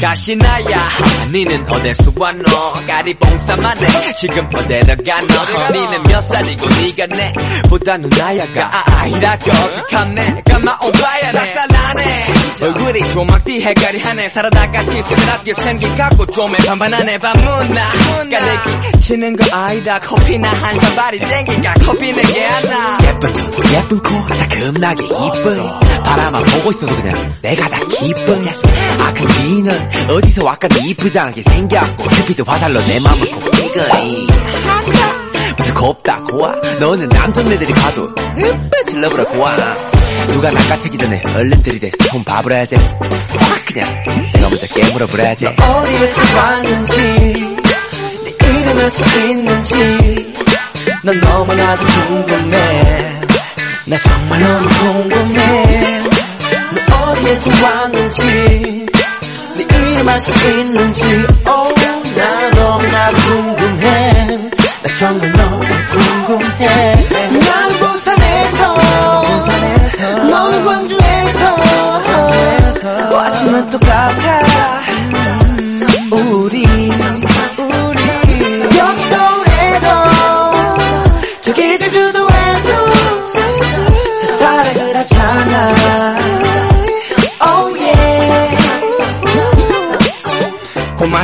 가시나야. 니는 어디서 왔노 까리봉사만 해. 지금 어디로 가노 니는 몇 살이고 니가 내 보다 누나야가. 아이라고. 어떡하네 까마 오빠야 낯살나네 얼굴이 조막띠 해가리 하네 살아다같이 스그럽게 생긴 갖고 좀에 반반하네. 밤문나 깔래기 치는 거 아니다. 커피나 한 사발이 땡기가 커피 내게 하나. 예쁜 눈 예쁜 코다 겁나게 이쁜. 바라만 보고 있어도 그냥 내가 다 기쁜. 아 근데 니는 어디서 왔건 이쁘장하게 생겼고 큐피드 화살로 내 맘을 콕 찍으니 부터 곱다 고와 너는 남정네들이 봐도 으빠 질러보라 고와 누가 낚아채기 전에 얼른 들이대 손 봐버려야지. 확 그냥. 내가 먼저 깨물어 버려야지. 어디에서 왔는지 네 이름을 수 있는지. 넌 너무나도 궁금해. 나 정말 너무 궁금해. 너 어디에서 왔는지 네 이름 알 수 있는지. oh, 나 너무나도 궁금해. 나 정말 너무 왔지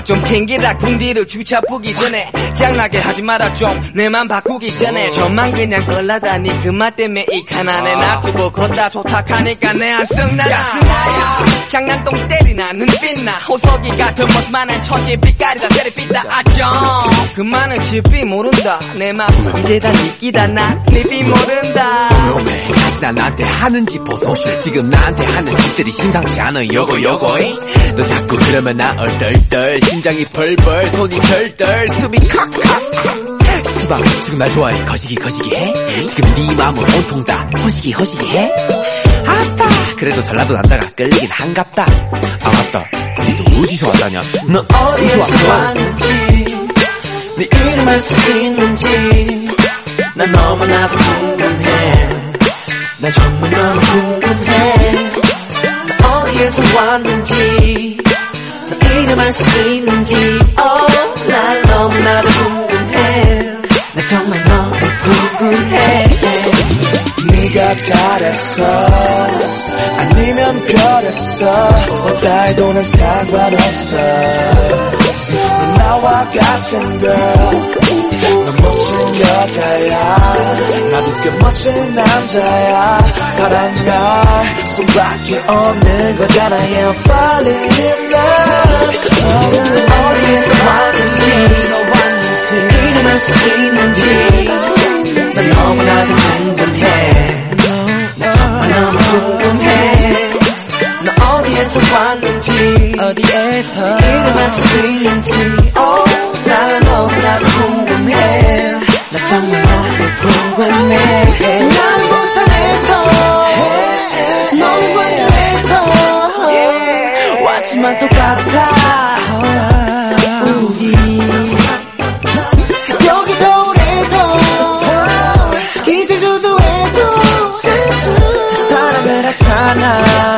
좀 튕기라 궁디를 주차 보기 전에 짱나게 하지 마라 좀. 내맘 바꾸기 전에 저만 그냥 걸라다니 그말 때문에 이 가난에 놔두고 걷다 좋다 하니까 내 안승나나 장난똥 때리나 눈빛나 호석이 같은 멋만한 천지 빛깔이다 세리빛다 아정 그만은 집이 모른다. 내맘 이제 다 느끼다. 난네비 모른다. 오메 다시 나 나한테 하는 짓 보소. 지금 나한테 하는 짓들이 심상치 않아. 요거 요거 너 자꾸 그러면 나 얼떨떨 심장이 벌벌 손이 덜덜 숨이 칵칵 시방 지금 날 좋아해. 거시기 거시기 해. 지금 네 마음은 온통 다. 허시기 허시기 해. 아따. 그래도 전라도 남자가 끌리긴 한갑다. 아 맞다. 너 어디서 왔다냐? 너 어디서 왔어? 네 이름 알 수 있는지. 난 너무나도 궁금해. 난 정말 너무 궁금해. 나 어디에서 왔는지 알수 있는지. Oh, 난 너무나도 궁금해. 나 정말 너무 궁금해. 네가 달했어. 아니면 별했어. 어디다 해도 난 상관없어. 넌 나와 같은 girl 여자야. 나도 꽤 멋진 남자야. 사랑과 손밖에 없는 거잖아 Yeah I'm falling in love 어디에서 왔는지 너 왔는지 이름을 숨기는지. 난 너무나도 궁금해. 나 정말 너무 궁금해. 너 어디에서 왔는지. 어디에서? 이름을 숨기는지. 정말 너를 해도, 부산에서 넌 광주에서 에도, 이 주는 사랑을 하잖아